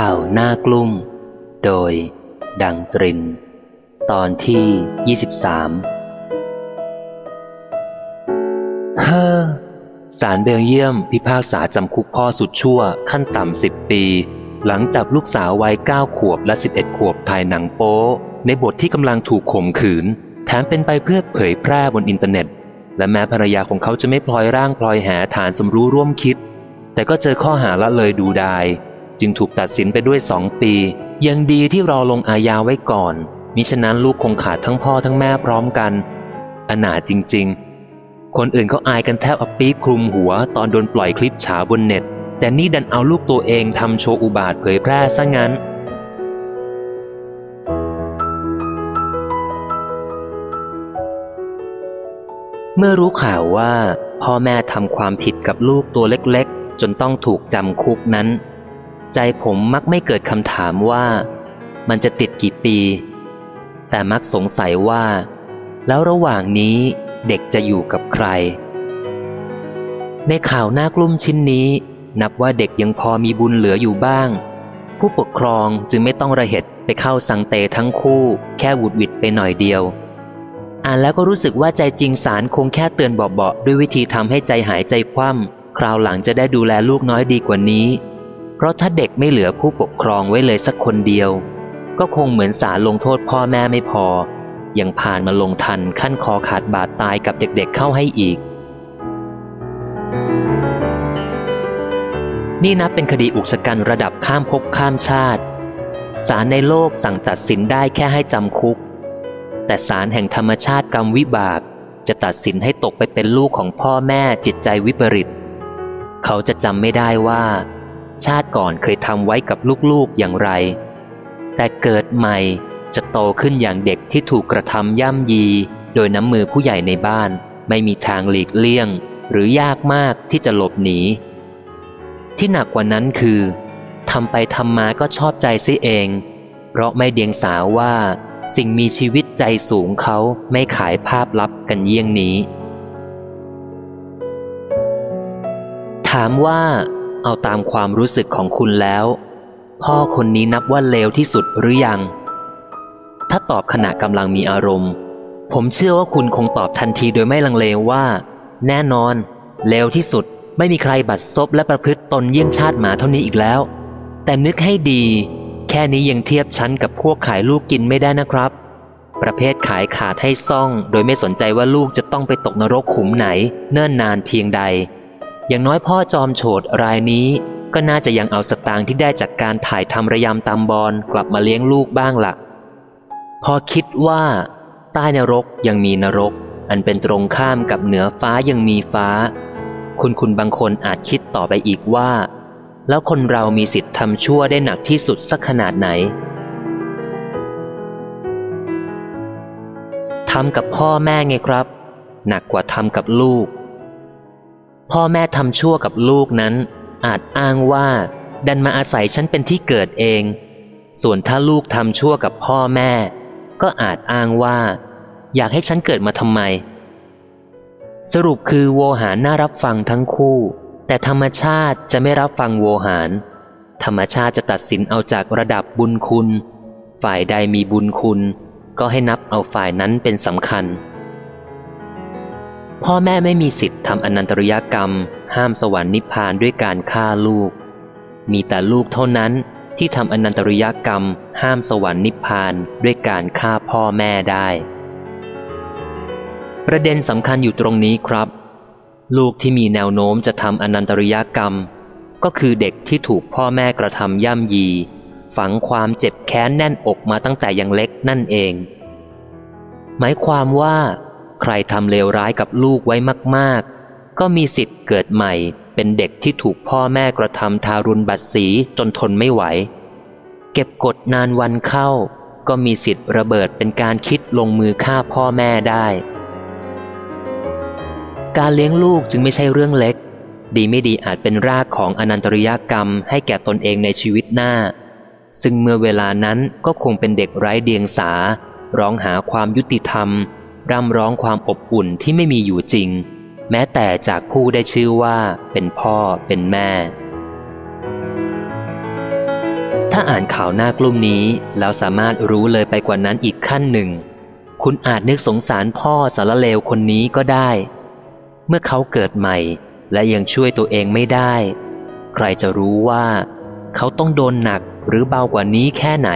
ข่าวหน้ากลุ้มโดย ดังตริน ตอนที่ 23เฮ้อศาลเบลเยียมพิพากษาจำคุกพ่อสุดชั่วขั้นต่ำสิบปี หลังจับลูกสาววัย9ขวบและ 11 ขวบถ่ายหนังโป๊ในบทที่กำลังถูกข่มขืน แถมเป็นไปเพื่อเผยแพร่บนอินเทอร์เน็ต และแม้ภรรยาของเขาจะไม่พลอยร่างพลอยแหฐานสมรู้ร่วมคิด แต่ก็เจอข้อหาละเลยดูดาย จึงถูกตัดสินไปด้วยสองปี ยังดีที่รอลงอาญาไว้ก่อน มิฉะนั้นลูกคงขาดทั้งพ่อทั้งแม่พร้อมกัน อนาถจริง ๆ คนอื่นเขาอายกันแทบอปี๊บคลุมหัว ตอนโดนปล่อยคลิปฉาบนเน็ต แต่นี่ดันเอาลูกตัวเองทำโชว์อุบาทเผยแพร่ซะงั้นเมื่อรู้ข่าวว่า พ่อแม่ทำความผิดกับลูกตัวเล็กๆ จนต้องถูกจำคุกนั้น ใจผมมักไม่เกิดคำถามว่า มันจะติดกี่ปี แต่มักสงสัยว่า แล้วระหว่างนี้เด็กจะอยู่กับใคร ในข่าวหน้ากลุ้มชิ้นนี้ นับว่าเด็กยังพอมีบุญเหลืออยู่บ้าง ผู้ปกครองจึงไม่ต้องระเหตุไปเข้าสังเตทั้งคู่ แค่หวุดหวิดไปหน่อยเดียว อ่านแล้วก็รู้สึกว่าใจจริงสารคงแค่เตือนเบาๆด้วยวิธีทำให้ใจหายใจคว่ำคราวหลังจะได้ดูแลลูกน้อยดีกว่านี้ เพราะถ้าเด็กไม่เหลือผู้ปกครองไว้เลยสักคนเดียว ก็คงเหมือนสารลงโทษพ่อแม่ไม่พอ ยังผ่านมาลงทันขั้นคอขาดบาดตายกับเด็กๆเข้าให้อีก นี่นับเป็นคดีอุกชะกันระดับข้ามภพข้ามชาติศาลในโลกสั่งตัดสินได้แค่ให้จำคุก แต่ศาลแห่งธรรมชาติกรรมวิบากจะตัดสินให้ตกไปเป็นลูกของพ่อแม่จิตใจวิปริต เขาจะจำไม่ได้ว่า ชาติก่อนเคยทำไว้กับลูกๆอย่างไร แต่เกิดใหม่จะโตขึ้นอย่างเด็กที่ถูกกระทำย่ำยี โดยน้ำมือผู้ใหญ่ในบ้าน ไม่มีทางหลีกเลี่ยง หรือยากมากที่จะหลบหนี ที่หนักกว่านั้นคือทำไปทำมาก็ชอบใจซิเอง เพราะไม่เดียงสาว่า สิ่งมีชีวิตใจสูงเขาไม่ขายภาพลับกันเยี่ยงนี้ ถามว่า เอาตามความรู้สึกของคุณแล้ว พ่อคนนี้นับว่าเลวที่สุดหรือยัง ถ้าตอบขณะกำลังมีอารมณ์ ผมเชื่อว่าคุณคงตอบทันทีโดยไม่ลังเลว่า แน่นอน เลวที่สุดไม่มีใครบัดซบและประพฤติตนเยี่ยงชาติหมาเท่านี้อีกแล้ว แต่นึกให้ดี แค่นี้ยังเทียบชั้นกับพวกขายลูกกินไม่ได้นะครับ ประเภทขายขาดให้ซ่อง โดยไม่สนใจว่าลูกจะต้องไปตกนรกขุมไหน เนิ่นนานเพียงใด อย่างน้อยพ่อจอมโฉดรายนี้ ก็น่าจะยังเอาสตางค์ที่ได้จากการถ่ายทำระยำตามบอลกลับมาเลี้ยงลูกบ้างละ่ะ พอคิดว่า ใต้นรกยังมีนรก อันเป็นตรงข้ามกับเหนือฟ้ายังมีฟ้า คุณคุณบางคนอาจคิดต่อไปอีกว่า แล้วคนเรามีสิทธิ์ทำชั่วได้หนักที่สุดสักขนาดไหนทำกับพ่อแม่ไงครับ หนักกว่าทำกับลูก พ่อแม่ทำชั่วกับลูกนั้น อาจอ้างว่า ดันมาอาศัยฉันเป็นที่เกิดเอง ส่วนถ้าลูกทำชั่วกับพ่อแม่ ก็อาจอ้างว่า อยากให้ฉันเกิดมาทำไม สรุปคือโวหารน่ารับฟังทั้งคู่ แต่ธรรมชาติจะไม่รับฟังโวหาร ธรรมชาติจะตัดสินเอาจากระดับบุญคุณ ฝ่ายใดมีบุญคุณ ก็ให้นับเอาฝ่ายนั้นเป็นสำคัญ พ่อแม่ไม่มีสิทธิ์ทำอนันตริยกรรม ห้ามสวรรค์นิพพานด้วยการฆ่าลูก มีแต่ลูกเท่านั้นที่ทำอนันตริยกรรม ห้ามสวรรค์นิพพานด้วยการฆ่าพ่อแม่ได้ ประเด็นสำคัญอยู่ตรงนี้ครับ ลูกที่มีแนวโน้มจะทำอนันตริยกรรม ก็คือเด็กที่ถูกพ่อแม่กระทำย่ำยี ฝังความเจ็บแค้นแน่นอกมาตั้งแต่ยังเล็กนั่นเอง หมายความว่า ใครทำเลวร้ายกับลูกไว้มาก ๆ ก็มีสิทธิ์เกิดใหม่ เป็นเด็กที่ถูกพ่อแม่กระทำทารุณบัดสีจนทนไม่ไหว เก็บกดนานวันเข้า ก็มีสิทธิ์ระเบิดเป็นการคิดลงมือฆ่าพ่อแม่ได้ การเลี้ยงลูกจึงไม่ใช่เรื่องเล็ก ดีไม่ดีอาจเป็นรากของอนันตริยกรรมให้แก่ตนเองในชีวิตหน้า ซึ่งเมื่อเวลานั้นก็คงเป็นเด็กไร้เดียงสา ร้องหาความยุติธรรม ร่ำร้องความอบอุ่นที่ไม่มีอยู่จริง แม้แต่จากผู้ได้ชื่อว่าเป็นพ่อเป็นแม่ ถ้าอ่านข่าวหน้ากลุ่มนี้แล้วสามารถรู้เลยไปกว่านั้นอีกขั้นหนึ่ง คุณอาจนึกสงสารพ่อสารเลวคนนี้ก็ได้ เมื่อเขาเกิดใหม่และยังช่วยตัวเองไม่ได้ ใครจะรู้ว่า เขาต้องโดนหนักหรือเบากว่านี้แค่ไหน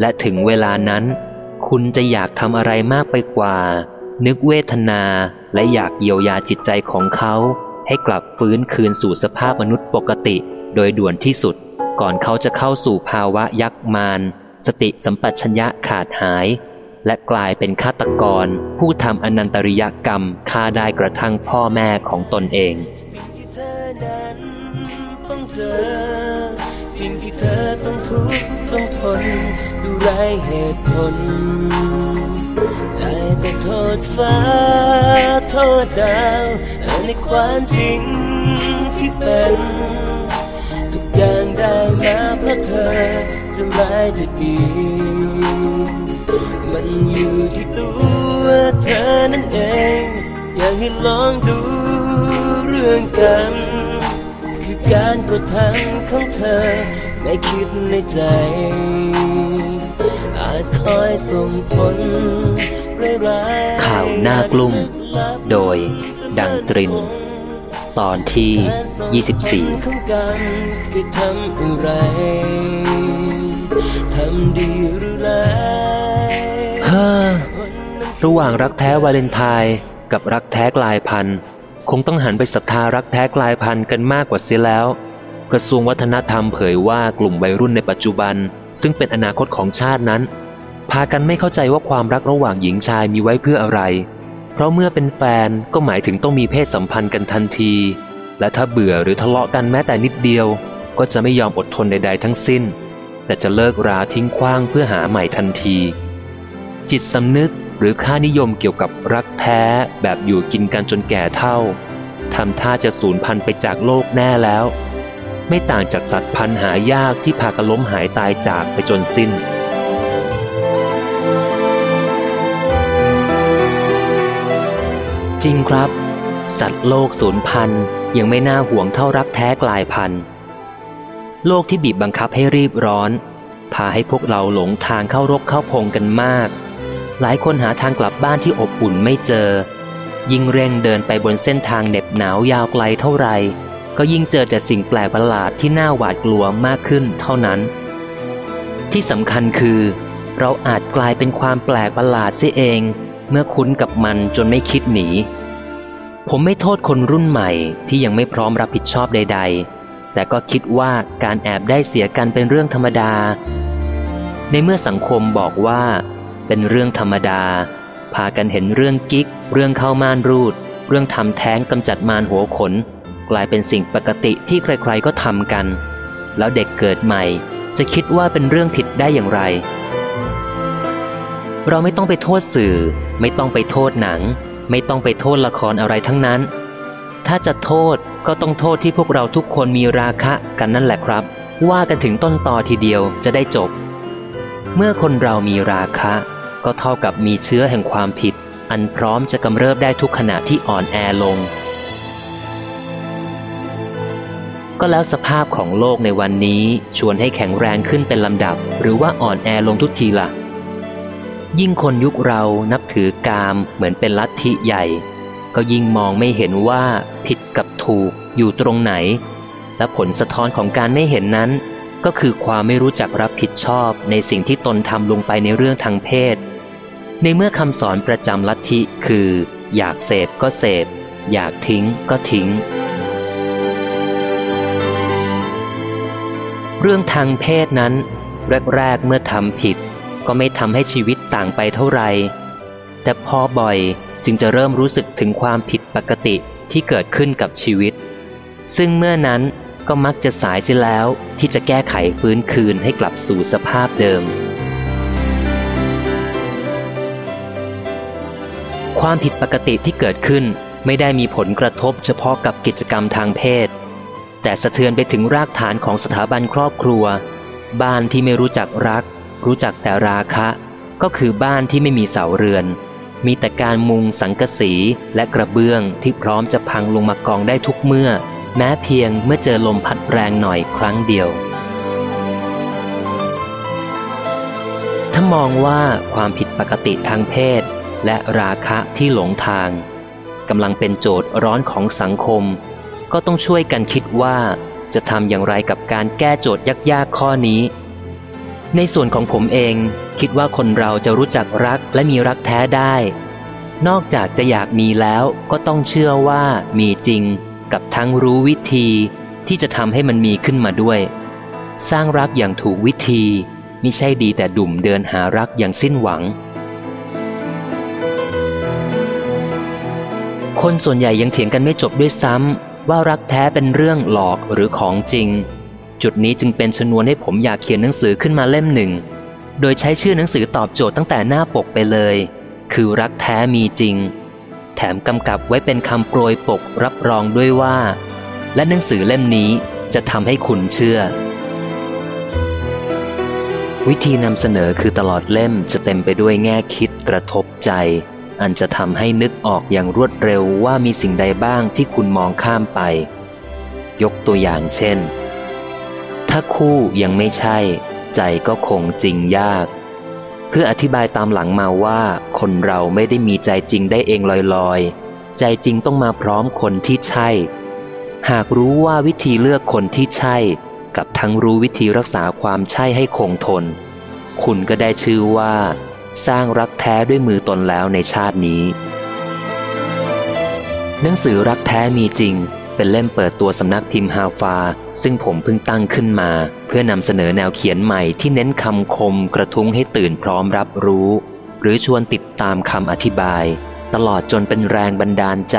และถึงเวลานั้น คุณจะอยากทำอะไรมากไปกว่า นึกเวทนาและอยากเยียวยาจิตใจของเขา ให้กลับฟื้นคืนสู่สภาพมนุษย์ปกติ โดยด่วนที่สุด ก่อนเขาจะเข้าสู่ภาวะยักษ์มารสติสัมปชัญญะขาดหาย และกลายเป็นฆาตกร ผู้ทำอนันตริยกรรมฆ่าได้กระทั่งพ่อแม่ของตนเองที่เธอนั้นต้องเจอสิ่งที่เธอต้องทุกข์ต้องทน ดูไรเหตุผล ได้แต่โทษฟ้า โทษดาวในความจริงที่เป็น ทุกอย่างได้มาเพราะเธอ จะร้ายจะดี มันอยู่ที่ตัวเธอนั่นเอง อยากให้ลองดูเรื่องกันคือการกดทังของเธอไม่คิดในใจ คอยส่งผลร้ายๆข่าวหน้ากลุ่ม โดยดังตริน ตอนที่ 24ของกันคือทำอะไรทำดีหรือร้ายเฮ้อระหว่างรักแท้วาเลนไทน์กับรักแท้กลายพันธุ์ คงต้องหันไปศรัทธารักแท้กลายพันธุ์กันมากกว่าเสียแล้วกระทรวงวัฒนธรรมเผยว่ากลุ่มวัยรุ่นในปัจจุบัน ซึ่งเป็นอนาคตของชาตินั้น พากันไม่เข้าใจว่าความรักระหว่างหญิงชายมีไว้เพื่ออะไร เพราะเมื่อเป็นแฟนก็หมายถึงต้องมีเพศสัมพันธ์กันทันที และถ้าเบื่อหรือทะเลาะกันแม้แต่นิดเดียว ก็จะไม่ยอมอดทนใด ๆ ทั้งสิ้น แต่จะเลิกราทิ้งขว้างเพื่อหาใหม่ทันที จิตสำนึกหรือค่านิยมเกี่ยวกับรักแท้แบบอยู่กินกันจนแก่เท่าทำท่าจะสูญพันธุ์ไปจากโลกแน่แล้ว ไม่ต่างจากสัตว์พันธุ์หายากที่พากันล้มหายตายจากไปจนสิ้น จริงครับ สัตว์โลกสูญพันธุ์ยังไม่น่าห่วงเท่ารักแท้กลายพันธุ์ โลกที่บีบบังคับให้รีบร้อน พาให้พวกเราหลงทางเข้ารกเข้าพงกันมาก หลายคนหาทางกลับบ้านที่อบอุ่นไม่เจอ ยิ่งเร่งเดินไปบนเส้นทางเหน็บหนาวยาวไกลเท่าไหร่ก็ยิ่งเจอแต่สิ่งแปลกประหลาดที่น่าหวาดกลัวมากขึ้นเท่านั้น ที่สำคัญคือ เราอาจกลายเป็นความแปลกประหลาดเสียเอง เมื่อคุ้นกับมันจนไม่คิดหนี ผมไม่โทษคนรุ่นใหม่ที่ยังไม่พร้อมรับผิดชอบใด ๆ แต่ก็คิดว่าการแอบได้เสียกันเป็นเรื่องธรรมดา ในเมื่อสังคมบอกว่า เป็นเรื่องธรรมดา พากันเห็นเรื่องกิ๊ก เรื่องเข้าม่านรูด เรื่องทำแท้งกำจัดมารหัวขน กลายเป็นสิ่งปกติที่ใครๆก็ทำกัน แล้วเด็กเกิดใหม่จะคิดว่าเป็นเรื่องผิดได้อย่างไร เราไม่ต้องไปโทษสื่อ ไม่ต้องไปโทษหนัง ไม่ต้องไปโทษละครอะไรทั้งนั้น ถ้าจะโทษก็ต้องโทษที่พวกเราทุกคนมีราคะกันนั่นแหละครับ ว่ากันถึงต้นตอทีเดียวจะได้จบ เมื่อคนเรามีราคะ ก็เท่ากับมีเชื้อแห่งความผิด อันพร้อมจะกำเริบได้ทุกขณะที่อ่อนแอลง ก็แล้วสภาพของโลกในวันนี้ชวนให้แข็งแรงขึ้นเป็นลำดับ หรือว่าอ่อนแอลงทุกทีละ่ะ ยิ่งคนยุคเรานับถือกามเหมือนเป็นลัทธิใหญ่ ก็ยิ่งมองไม่เห็นว่าผิดกับถูกอยู่ตรงไหน และผลสะท้อนของการไม่เห็นนั้น ก็คือความไม่รู้จักรับผิดชอบในสิ่งที่ตนทำลงไปในเรื่องทางเพศ ในเมื่อคำสอนประจำลัทธิคือ อยากเสพก็เสพ อยากทิ้งก็ทิ้ง เรื่องทางเพศนั้น แรก ๆ เมื่อทำผิด ก็ไม่ทำให้ชีวิตต่างไปเท่าไหร่แต่พอบ่อยจึงจะเริ่มรู้สึกถึงความผิดปกติที่เกิดขึ้นกับชีวิต ซึ่งเมื่อนั้นก็มักจะสายเสียแล้วที่จะแก้ไขฟื้นคืนให้กลับสู่สภาพเดิม ความผิดปกติที่เกิดขึ้นไม่ได้มีผลกระทบเฉพาะกับกิจกรรมทางเพศ แต่สะเทือนไปถึงรากฐานของสถาบันครอบครัว บ้านที่ไม่รู้จักรัก รู้จักแต่ราคะ ก็คือบ้านที่ไม่มีเสาเรือน มีแต่การมุงสังกสีและกระเบื้องที่พร้อมจะพังลงมากองได้ทุกเมื่อ แม้เพียงเมื่อเจอลมพัดแรงหน่อยครั้งเดียว ถ้ามองว่าความผิดปกติทางเพศ และราคะที่หลงทางกำลังเป็นโจทย์ร้อนของสังคม ก็ต้องช่วยกันคิดว่าจะทำอย่างไรกับการแก้โจทย์ยากๆข้อนี้ ในส่วนของผมเองคิดว่าคนเราจะรู้จักรักและมีรักแท้ได้ นอกจากจะอยากมีแล้วก็ต้องเชื่อว่ามีจริง กับทั้งรู้วิธีที่จะทำให้มันมีขึ้นมาด้วย สร้างรักอย่างถูกวิธีมิใช่ดีแต่ดุ่มเดินหารักอย่างสิ้นหวัง คนส่วนใหญ่ยังเถียงกันไม่จบด้วยซ้ำว่ารักแท้เป็นเรื่องหลอกหรือของจริง จุดนี้จึงเป็นชนวนให้ผมอยากเขียนหนังสือขึ้นมาเล่มหนึ่ง โดยใช้ชื่อหนังสือตอบโจทย์ตั้งแต่หน้าปกไปเลย คือรักแท้มีจริง แถมกำกับไว้เป็นคำโปรยปกรับรองด้วยว่า และหนังสือเล่มนี้จะทำให้คุณเชื่อ วิธีนำเสนอคือตลอดเล่มจะเต็มไปด้วยแง่คิดกระทบใจ อันจะทำให้นึกออกอย่างรวดเร็วว่ามีสิ่งใดบ้างที่คุณมองข้ามไป ยกตัวอย่างเช่น ถ้าคู่ยังไม่ใช่ ใจก็คงจริงยาก เพื่ออธิบายตามหลังมาว่า คนเราไม่ได้มีใจจริงได้เองลอยๆ ใจจริงต้องมาพร้อมคนที่ใช่ หากรู้ว่าวิธีเลือกคนที่ใช่ กับทั้งรู้วิธีรักษาความใช่ให้คงทน คุณก็ได้ชื่อว่า สร้างรักแท้ด้วยมือตนแล้วในชาตินี้ หนังสือรักแท้มีจริงเป็นเล่มเปิดตัวสำนักพิมพ์ฮาฟา ซึ่งผมเพิ่งตั้งขึ้นมา เพื่อนำเสนอแนวเขียนใหม่ที่เน้นคำคมกระทุ้งให้ตื่นพร้อมรับรู้ หรือชวนติดตามคำอธิบาย ตลอดจนเป็นแรงบันดาลใจ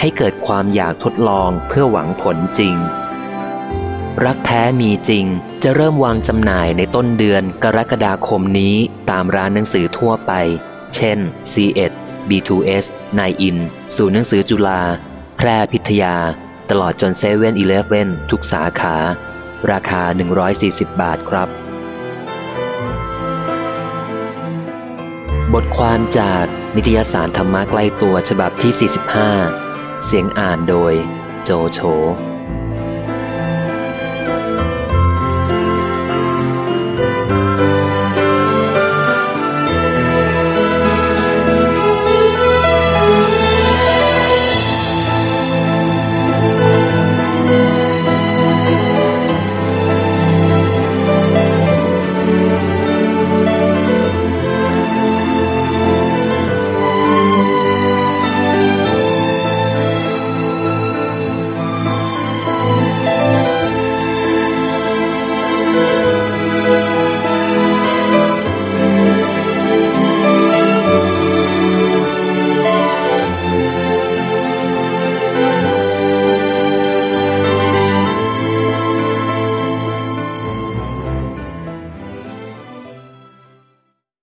ให้เกิดความอยากทดลองเพื่อหวังผลจริง รักแท้มีจริง จะเริ่มวางจำหน่ายในต้นเดือนกรกฎาคมนี้ตามร้านหนังสือทั่วไป เช่น C1 B2S นายอินศูนย์หนังสือจุฬาแพร่พิทยา ตลอดจนเซเว่นอีเลฟเว่นทุกสาขา ราคา 140 บาทครับ บทความจากนิตยสารธรรมะใกล้ตัวฉบับที่ 45 เสียงอ่านโดยโจโฉ